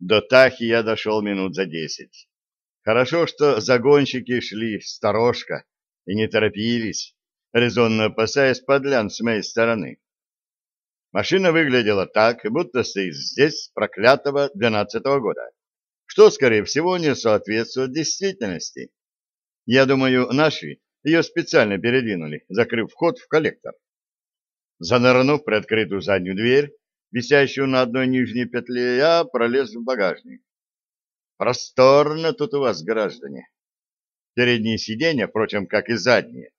До Тахи я дошел минут за десять. Хорошо, что загонщики шли сторожка и не торопились, резонно опасаясь подлян с моей стороны. Машина выглядела так, будто стоит здесь проклятого двенадцатого года, что, скорее всего, не соответствует действительности. Я думаю, наши ее специально передвинули, закрыв вход в коллектор. Занырнув при открытую заднюю дверь, висящую на одной нижней петле, я пролез в багажник. Просторно тут у вас, граждане. Передние сиденья, впрочем, как и задние,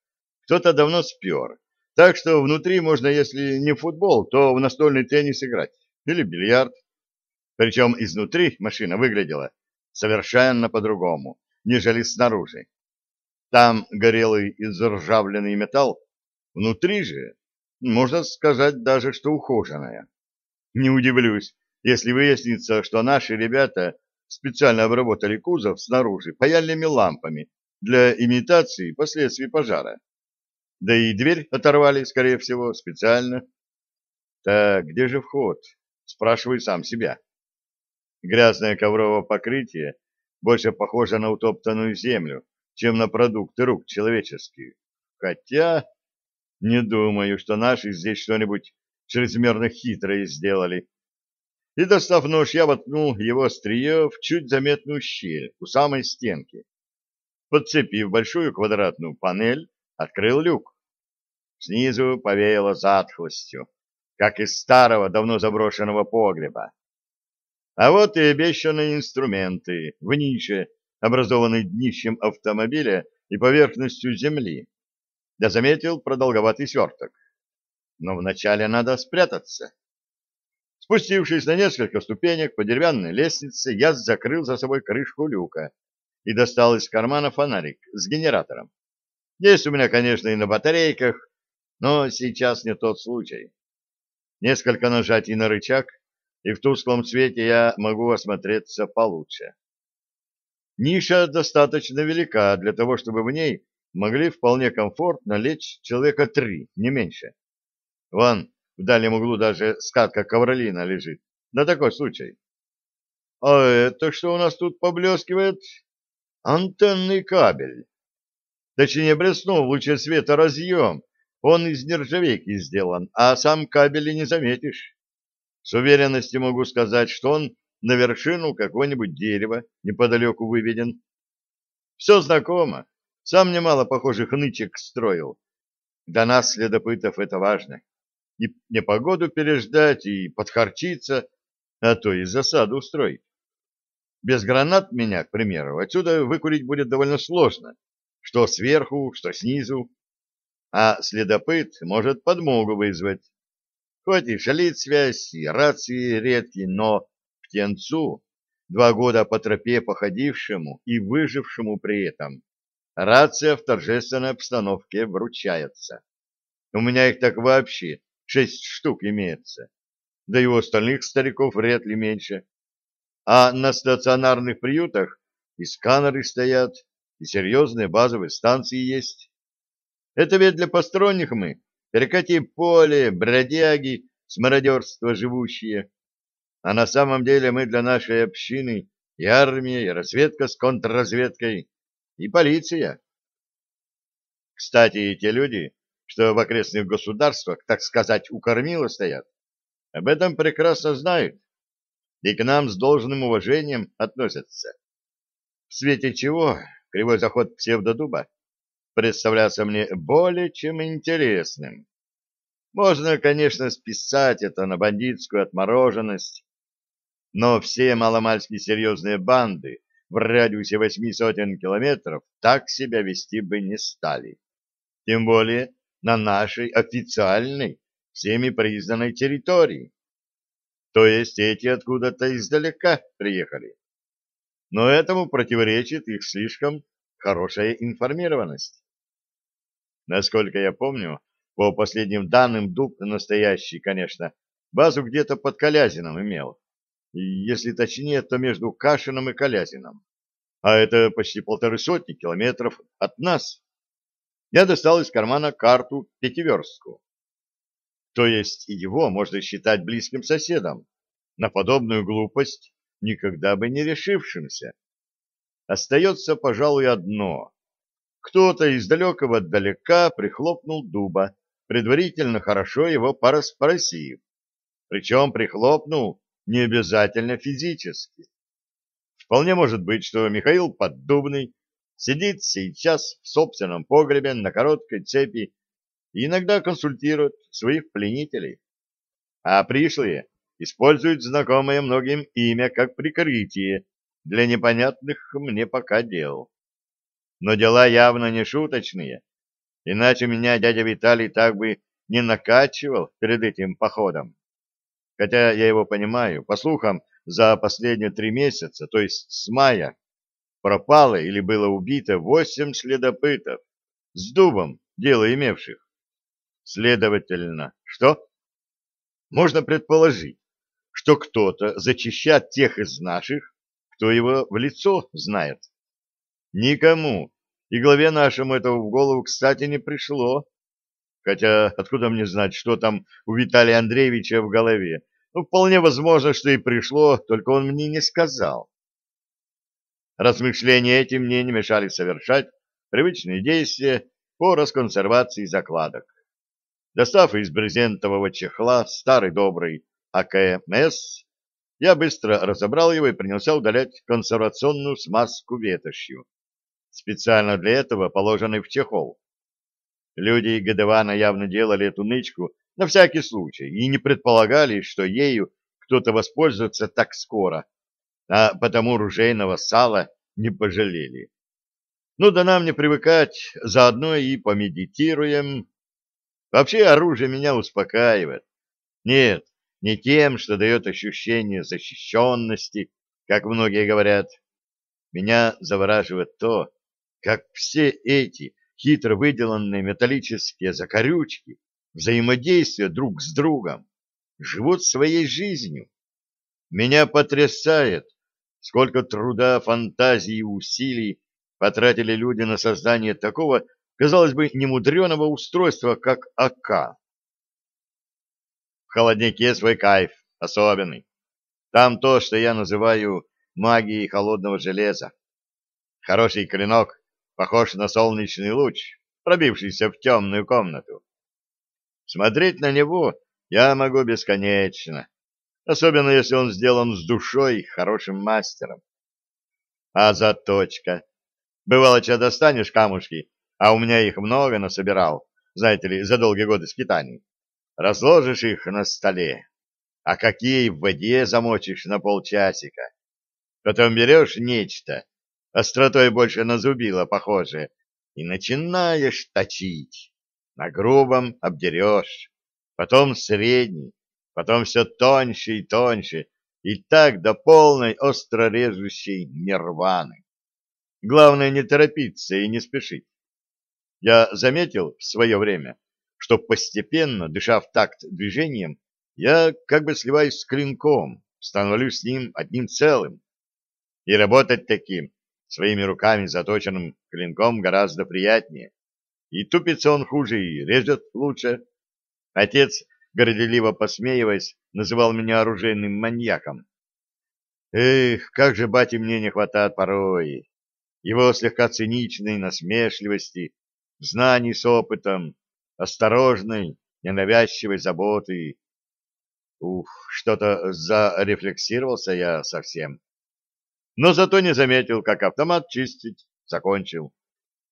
кто-то давно спер, так что внутри можно, если не в футбол, то в настольный теннис играть или бильярд. Причем изнутри машина выглядела совершенно по-другому, нежели снаружи. Там горелый изржавленный металл, внутри же, можно сказать даже, что ухоженная. Не удивлюсь, если выяснится, что наши ребята специально обработали кузов снаружи паяльными лампами для имитации последствий пожара. Да и дверь оторвали, скорее всего, специально. Так, где же вход? Спрашиваю сам себя. Грязное ковровое покрытие больше похоже на утоптанную землю, чем на продукты рук человеческих. Хотя не думаю, что наши здесь что-нибудь чрезмерно хитрое сделали. И, достав нож, я воткнул его острие в чуть заметную щель у самой стенки. Подцепив большую квадратную панель, открыл люк. Снизу повеяло затхлостью, как из старого, давно заброшенного погреба. А вот и обещанные инструменты в нише, образованной днищем автомобиля и поверхностью земли. Я заметил продолговатый сверток. Но вначале надо спрятаться. Спустившись на несколько ступенек по деревянной лестнице, я закрыл за собой крышку люка и достал из кармана фонарик с генератором. Есть у меня, конечно, и на батарейках, но сейчас не тот случай. Несколько нажатий на рычаг, и в тусклом свете я могу осмотреться получше. Ниша достаточно велика для того, чтобы в ней могли вполне комфортно лечь человека три, не меньше. Вон, в дальнем углу даже скатка ковролина лежит. На такой случай. А это что у нас тут поблескивает? Антенный кабель. Точнее, блеснул в луче света разъем. Он из нержавейки сделан, а сам кабель и не заметишь. С уверенностью могу сказать, что он на вершину какого-нибудь дерева неподалеку выведен. Все знакомо. Сам немало похожих нычек строил. Для нас, следопытов, это важно. И непогоду переждать, и подхарчиться, а то и засаду устроить. Без гранат меня, к примеру, отсюда выкурить будет довольно сложно. Что сверху, что снизу. А следопыт может подмогу вызвать. Хоть и шалит связь, и рации редкие, но птенцу, два года по тропе походившему и выжившему при этом, Рация в торжественной обстановке вручается. У меня их так вообще шесть штук имеется. Да и у остальных стариков вряд ли меньше. А на стационарных приютах и сканеры стоят, и серьезные базовые станции есть. Это ведь для посторонних мы, перекати поле, бродяги, смародерство живущие. А на самом деле мы для нашей общины и армия, и разведка с контрразведкой, и полиция. Кстати, те люди, что в окрестных государствах, так сказать, у кормила стоят, об этом прекрасно знают и к нам с должным уважением относятся. В свете чего кривой заход псевдодуба представлялся мне более чем интересным. Можно, конечно, списать это на бандитскую отмороженность, но все маломальски серьезные банды, в радиусе восьми сотен километров так себя вести бы не стали. Тем более на нашей официальной, всеми признанной территории. То есть эти откуда-то издалека приехали. Но этому противоречит их слишком хорошая информированность. Насколько я помню, по последним данным, Дуб настоящий, конечно, базу где-то под Колязином имел если точнее, то между Кашином и Колязином. А это почти полторы сотни километров от нас. Я достал из кармана карту Пятиверстку. То есть его можно считать близким соседом. На подобную глупость никогда бы не решившимся. Остается, пожалуй, одно. Кто-то из далекого далека прихлопнул дуба, предварительно хорошо его пораспросив. Причем прихлопнул не обязательно физически. Вполне может быть, что Михаил Поддубный сидит сейчас в собственном погребе на короткой цепи и иногда консультирует своих пленителей. А пришлые используют знакомое многим имя как прикрытие для непонятных мне пока дел. Но дела явно не шуточные, иначе меня дядя Виталий так бы не накачивал перед этим походом. Хотя я его понимаю, по слухам, за последние три месяца, то есть с мая, пропало или было убито восемь следопытов, с дубом дело имевших. Следовательно, что? Можно предположить, что кто-то зачищает тех из наших, кто его в лицо знает. Никому, и главе нашему этого в голову, кстати, не пришло. Хотя откуда мне знать, что там у Виталия Андреевича в голове? Ну, вполне возможно, что и пришло, только он мне не сказал. Размышления эти мне не мешали совершать привычные действия по расконсервации закладок. Достав из брезентового чехла старый добрый АКМС, я быстро разобрал его и принялся удалять консервационную смазку ветошью, специально для этого положенной в чехол. Люди Гадевана явно делали эту нычку на всякий случай и не предполагали, что ею кто-то воспользуется так скоро, а потому ружейного сала не пожалели. Ну да нам не привыкать, заодно и помедитируем. Вообще оружие меня успокаивает. Нет, не тем, что дает ощущение защищенности, как многие говорят. Меня завораживает то, как все эти хитро выделанные металлические закорючки взаимодействия друг с другом живут своей жизнью. Меня потрясает, сколько труда, фантазии и усилий потратили люди на создание такого, казалось бы, немудреного устройства, как АК. В холоднике свой кайф, особенный. Там то, что я называю магией холодного железа. Хороший клинок похож на солнечный луч, пробившийся в темную комнату. Смотреть на него я могу бесконечно, особенно если он сделан с душой хорошим мастером. А заточка. Бывало, что достанешь камушки, а у меня их много насобирал, знаете ли, за долгие годы скитаний. Разложишь их на столе, а какие в воде замочишь на полчасика. Потом берешь нечто, остротой больше на зубило похоже, и начинаешь точить. На грубом обдерешь, потом средний, потом все тоньше и тоньше, и так до полной остро режущей нирваны. Главное не торопиться и не спешить. Я заметил в свое время, что постепенно, дыша в такт движением, я как бы сливаюсь с клинком, становлюсь с ним одним целым. И работать таким, своими руками заточенным клинком гораздо приятнее. И тупится он хуже, и режет лучше. Отец горделиво посмеиваясь, называл меня оружейным маньяком. Эх, как же бати мне не хватает порой. Его слегка циничной насмешливости, знаний с опытом, осторожной, ненавязчивой заботы. Ух, что-то зарефлексировался я совсем. Но зато не заметил, как автомат чистить закончил.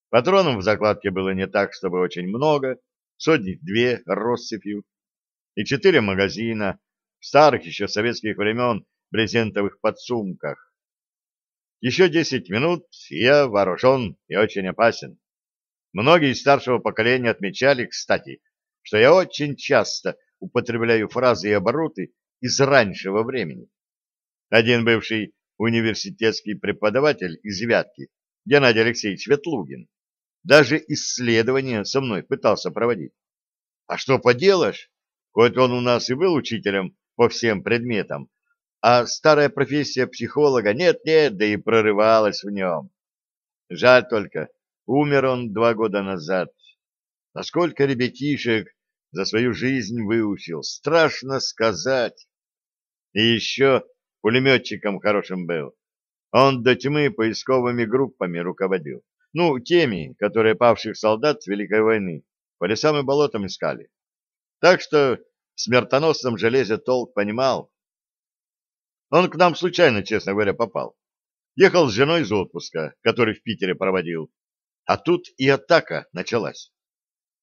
Патронов в закладке было не так, чтобы очень много, сотни-две россыпью и четыре магазина в старых еще советских времен брезентовых подсумках. Еще десять минут, и я вооружен и очень опасен. Многие из старшего поколения отмечали, кстати, что я очень часто употребляю фразы и обороты из раннего времени. Один бывший университетский преподаватель из Вятки, Геннадий Алексеевич Ветлугин, даже исследования со мной пытался проводить. А что поделаешь, Хоть он у нас и был учителем по всем предметам, а старая профессия психолога нет-нет, да и прорывалась в нем. Жаль только, умер он два года назад. Насколько ребятишек за свою жизнь выучил, страшно сказать. И еще пулеметчиком хорошим был. Он до тьмы поисковыми группами руководил. Ну, теми, которые павших солдат Великой войны по лесам и болотам искали. Так что в смертоносном железе толк понимал. Он к нам случайно, честно говоря, попал. Ехал с женой из отпуска, который в Питере проводил. А тут и атака началась.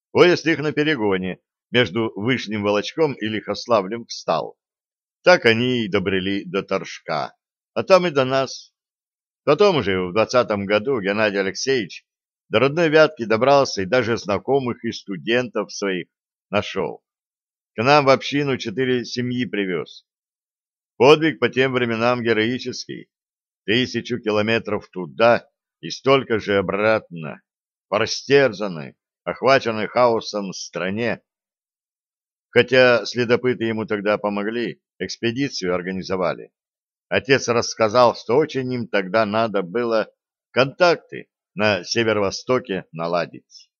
Поезд их на перегоне между Вышним Волочком и Лихославлем встал. Так они и добрели до Торжка, а там и до нас. Потом уже в двадцатом году Геннадий Алексеевич до родной Вятки добрался и даже знакомых и студентов своих нашел. К нам в общину четыре семьи привез. Подвиг по тем временам героический. Тысячу километров туда и столько же обратно. По растерзанной, охваченной хаосом стране. Хотя следопыты ему тогда помогли, экспедицию организовали. Отец рассказал, что очень им тогда надо было контакты на северо-востоке наладить.